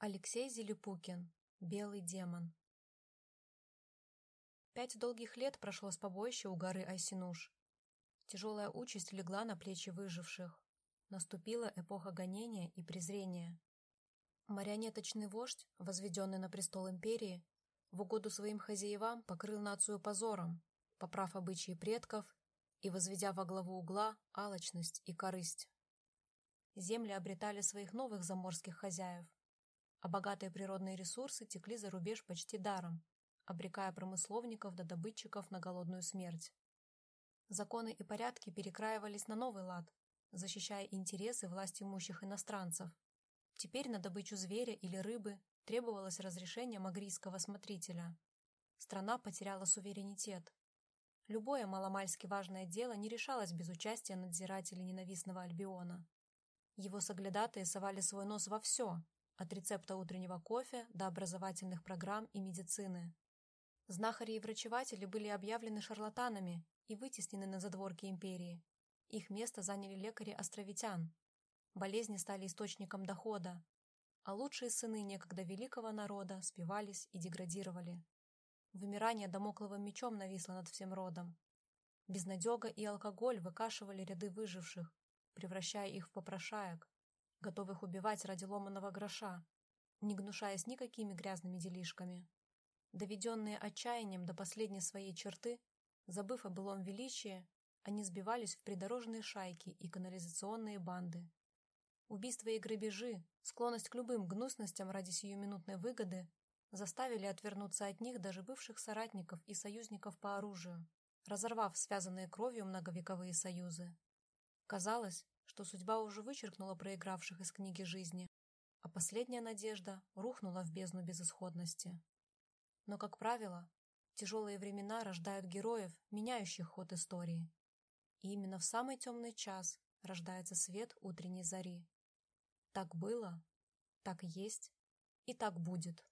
Алексей Зелепукин. Белый демон. Пять долгих лет прошло с побоища у горы Айсинуш. Тяжелая участь легла на плечи выживших. Наступила эпоха гонения и презрения. Марионеточный вождь, возведенный на престол империи, в угоду своим хозяевам покрыл нацию позором, поправ обычаи предков и возведя во главу угла алчность и корысть. Земли обретали своих новых заморских хозяев, а богатые природные ресурсы текли за рубеж почти даром, обрекая промысловников до добытчиков на голодную смерть. Законы и порядки перекраивались на новый лад, защищая интересы власть имущих иностранцев. Теперь на добычу зверя или рыбы требовалось разрешение магрийского смотрителя. Страна потеряла суверенитет. Любое маломальски важное дело не решалось без участия надзирателей ненавистного Альбиона. Его соглядатые совали свой нос во все, от рецепта утреннего кофе до образовательных программ и медицины. Знахари и врачеватели были объявлены шарлатанами и вытеснены на задворки империи. Их место заняли лекари-островитян. Болезни стали источником дохода, а лучшие сыны некогда великого народа спивались и деградировали. Вымирание домокловым мечом нависло над всем родом. Безнадега и алкоголь выкашивали ряды выживших, превращая их в попрошаек, готовых убивать ради ломаного гроша, не гнушаясь никакими грязными делишками. Доведенные отчаянием до последней своей черты, забыв о былом величии, они сбивались в придорожные шайки и канализационные банды. Убийства и грабежи, склонность к любым гнусностям ради сиюминутной выгоды заставили отвернуться от них даже бывших соратников и союзников по оружию, разорвав связанные кровью многовековые союзы. Казалось, что судьба уже вычеркнула проигравших из книги жизни, а последняя надежда рухнула в бездну безысходности. Но, как правило, тяжелые времена рождают героев, меняющих ход истории. И именно в самый темный час рождается свет утренней зари. Так было, так есть и так будет.